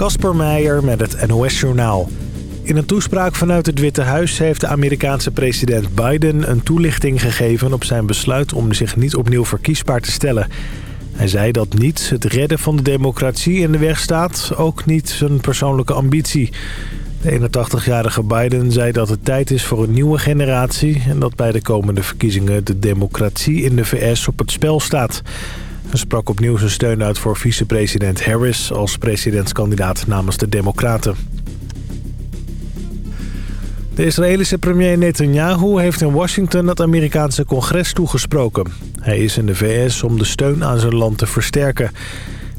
Kasper Meijer met het NOS-journaal. In een toespraak vanuit het Witte Huis heeft de Amerikaanse president Biden een toelichting gegeven op zijn besluit om zich niet opnieuw verkiesbaar te stellen. Hij zei dat niets het redden van de democratie in de weg staat, ook niet zijn persoonlijke ambitie. De 81-jarige Biden zei dat het tijd is voor een nieuwe generatie... en dat bij de komende verkiezingen de democratie in de VS op het spel staat. Hij sprak opnieuw zijn steun uit voor vicepresident Harris... als presidentskandidaat namens de Democraten. De Israëlische premier Netanyahu heeft in Washington het Amerikaanse congres toegesproken. Hij is in de VS om de steun aan zijn land te versterken...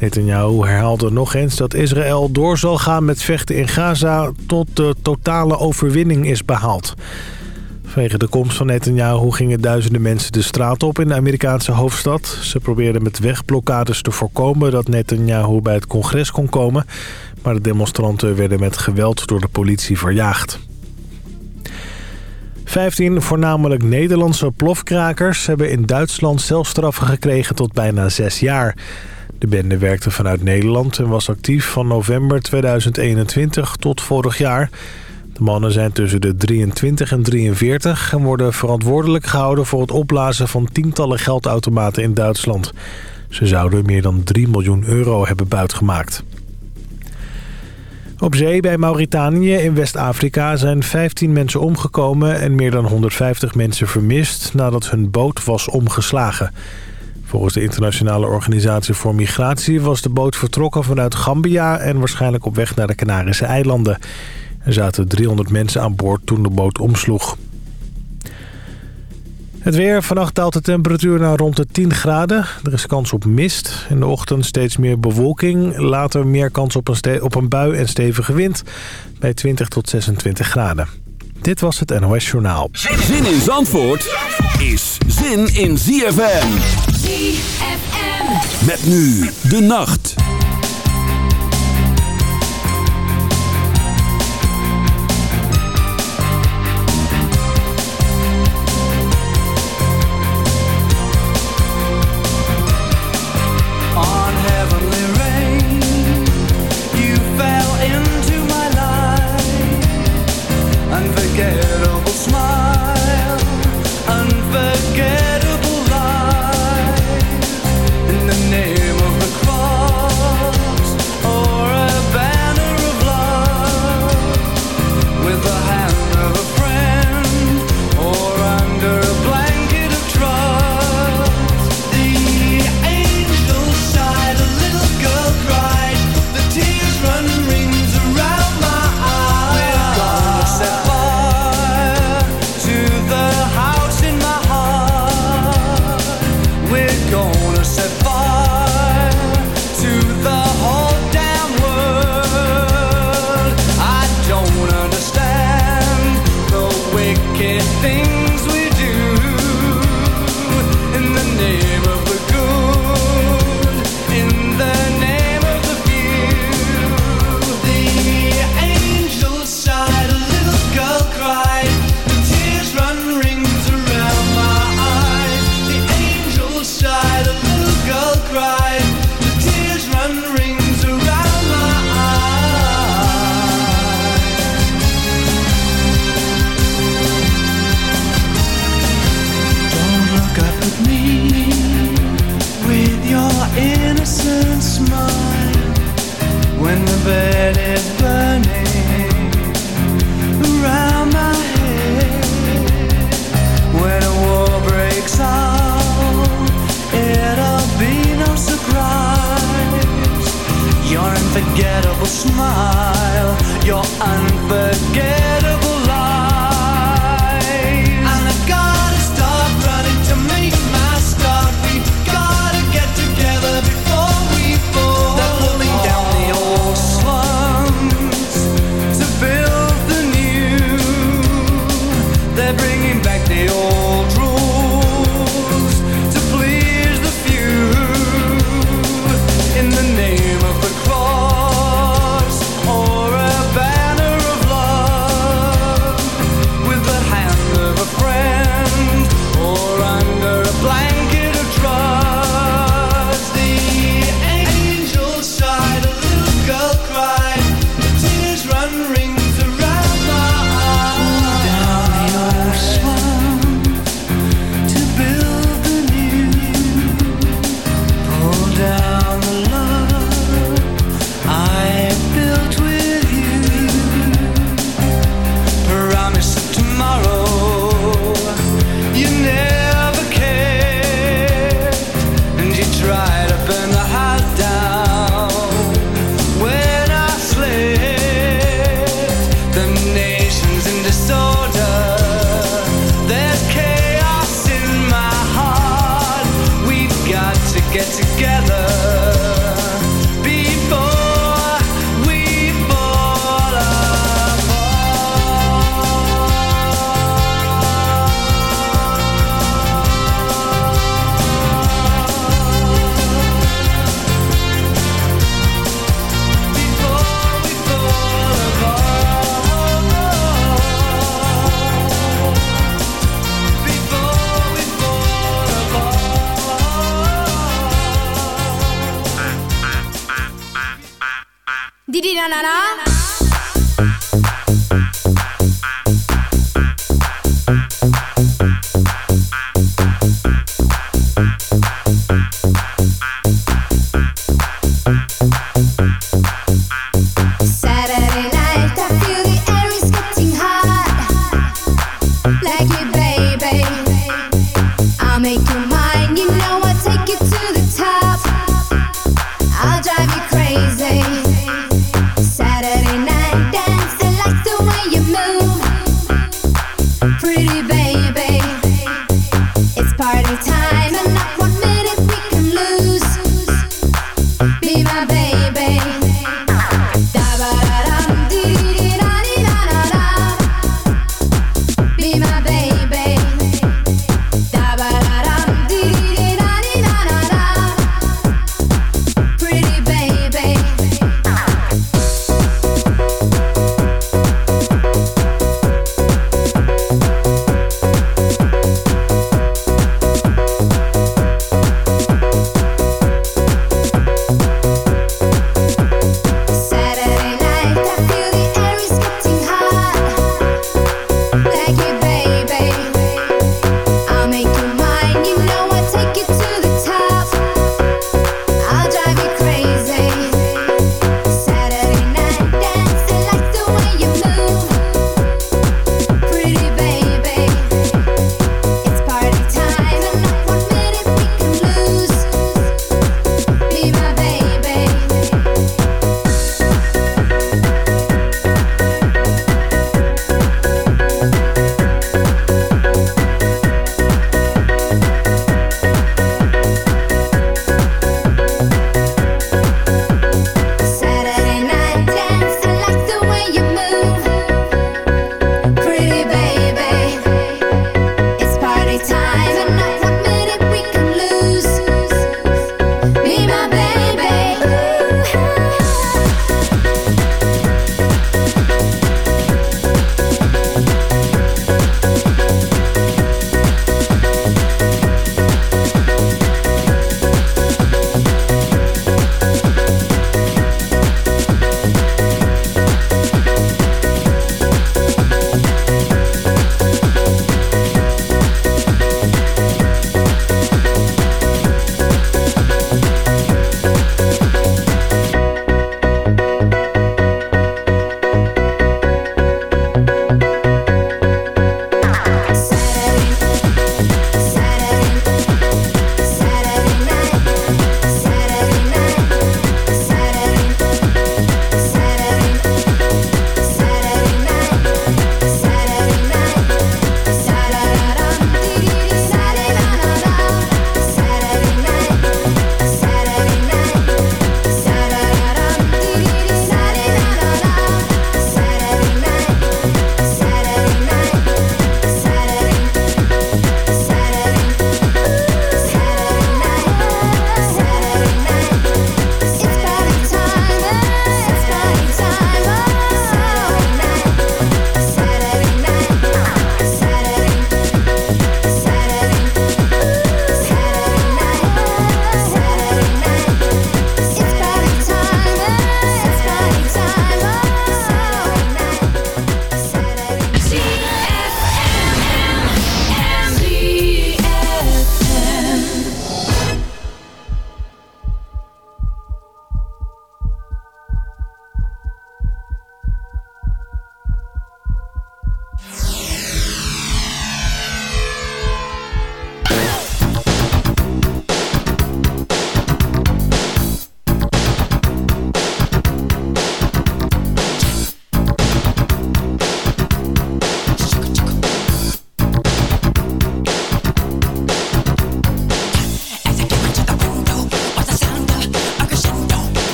Netanyahu herhaalde nog eens dat Israël door zal gaan met vechten in Gaza... tot de totale overwinning is behaald. Vanwege de komst van Netanyahu gingen duizenden mensen de straat op in de Amerikaanse hoofdstad. Ze probeerden met wegblokkades te voorkomen dat Netanyahu bij het congres kon komen... maar de demonstranten werden met geweld door de politie verjaagd. Vijftien voornamelijk Nederlandse plofkrakers hebben in Duitsland zelfstraffen gekregen tot bijna zes jaar... De bende werkte vanuit Nederland en was actief van november 2021 tot vorig jaar. De mannen zijn tussen de 23 en 43 en worden verantwoordelijk gehouden voor het opblazen van tientallen geldautomaten in Duitsland. Ze zouden meer dan 3 miljoen euro hebben buitgemaakt. Op zee bij Mauritanië in West-Afrika zijn 15 mensen omgekomen en meer dan 150 mensen vermist nadat hun boot was omgeslagen. Volgens de Internationale Organisatie voor Migratie was de boot vertrokken vanuit Gambia en waarschijnlijk op weg naar de Canarische eilanden. Er zaten 300 mensen aan boord toen de boot omsloeg. Het weer. Vannacht daalt de temperatuur naar rond de 10 graden. Er is kans op mist. In de ochtend steeds meer bewolking. Later meer kans op een, op een bui en stevige wind. Bij 20 tot 26 graden. Dit was het NOS Journaal. Zin in Zandvoort is zin in ZFM. ZFM. Met nu de nacht.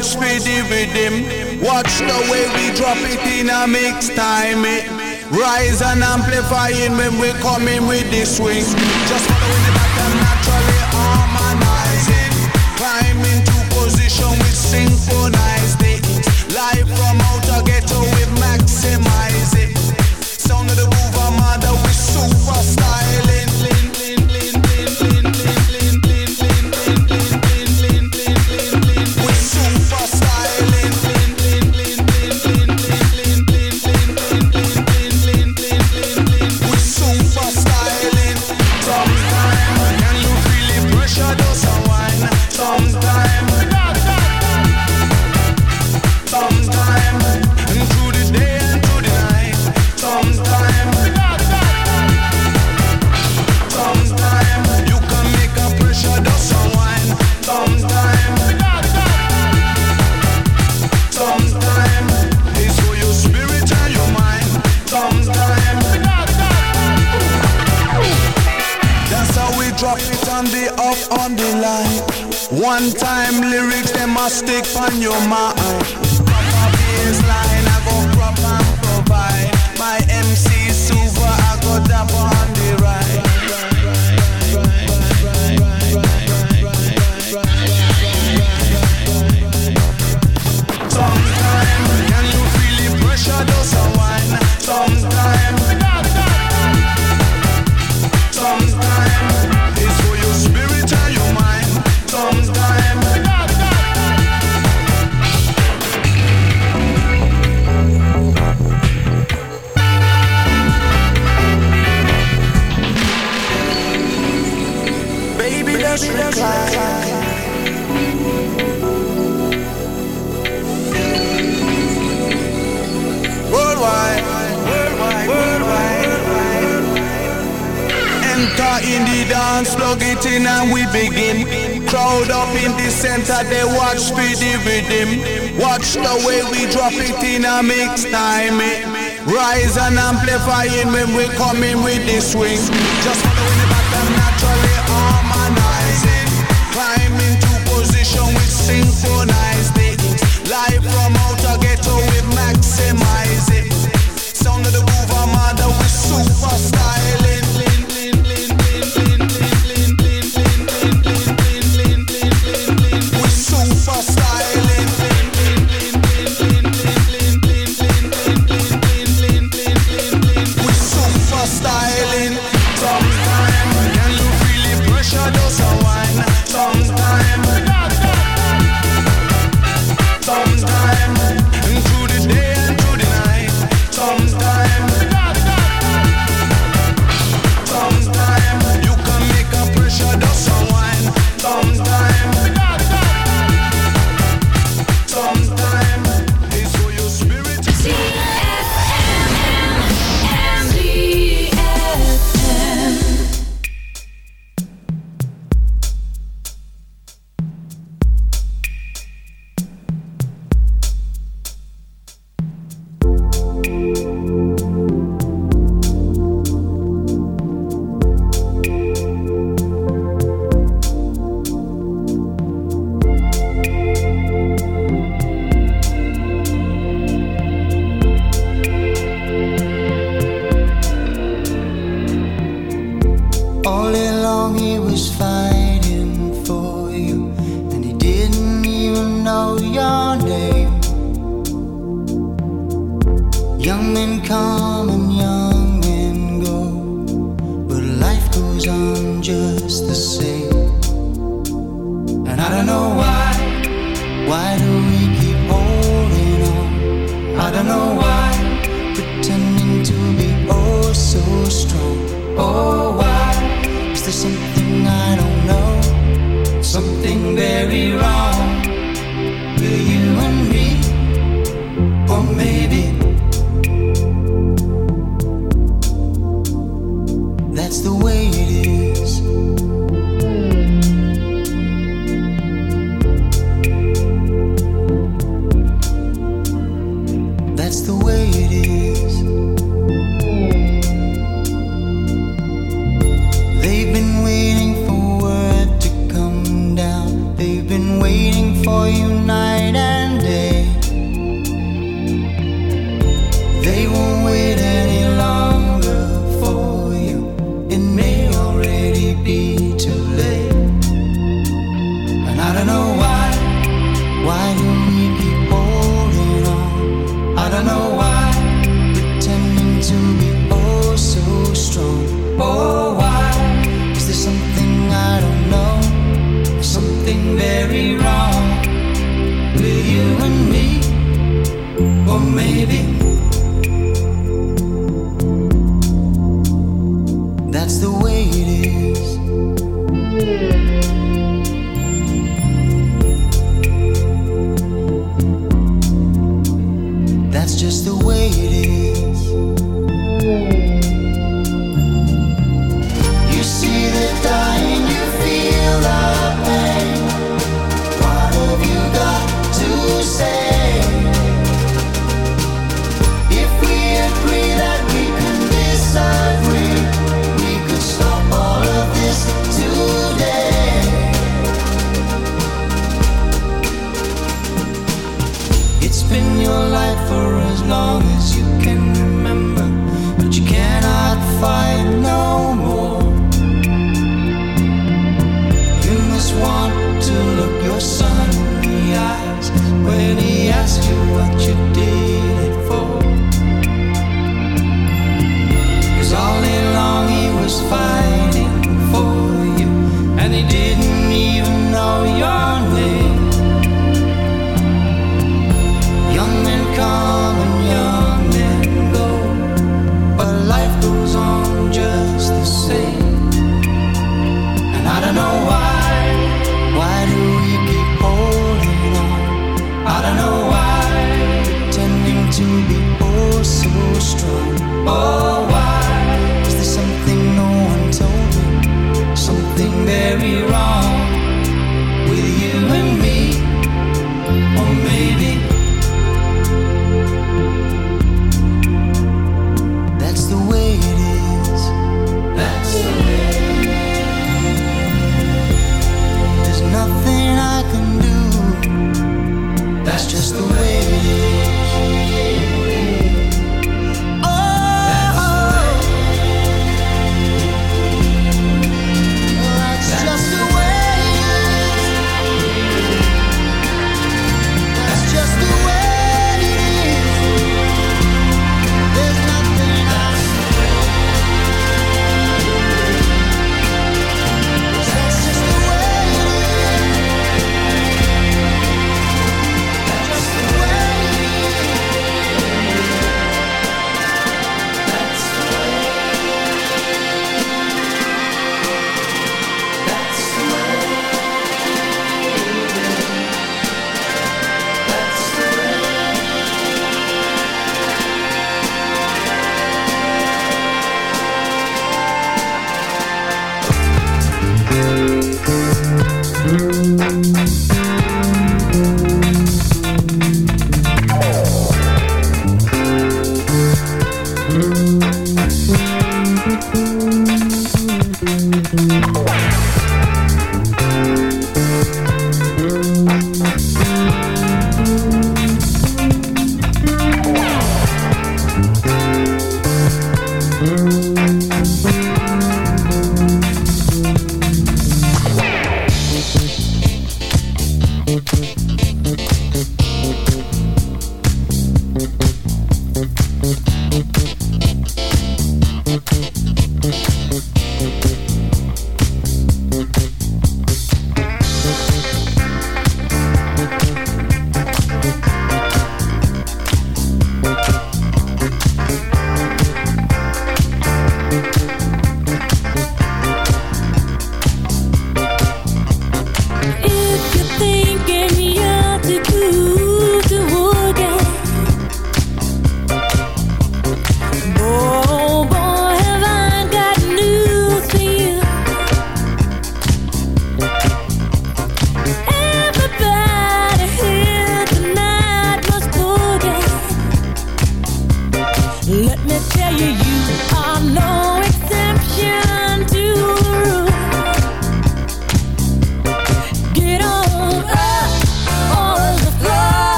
watch me the rhythm. Watch the way we drop it in a mix time. It rise and amplifying when we coming with the swing. Just follow the pattern naturally harmonizing. Climb into position we synchronize. it. Live from outer ghetto. watch for the rhythm. Watch the way we drop it in a mix time. It. Rise and amplifying when we come in with the swing. Just following the pattern naturally harmonizing. Climb into position with synchronized it. Live from outer ghetto we maximize it. Sound of the groove, I'm under with super styling.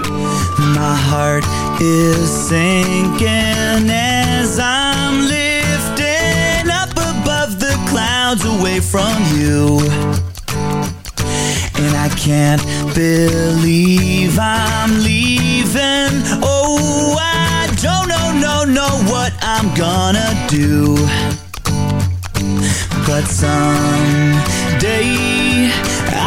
My heart is sinking as I'm lifting up above the clouds away from you. And I can't believe I'm leaving. Oh, I don't know, no, no, what I'm gonna do. But someday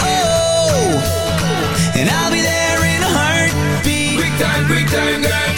Oh, and I'll be there in a heartbeat. Quick time, quick time, girl.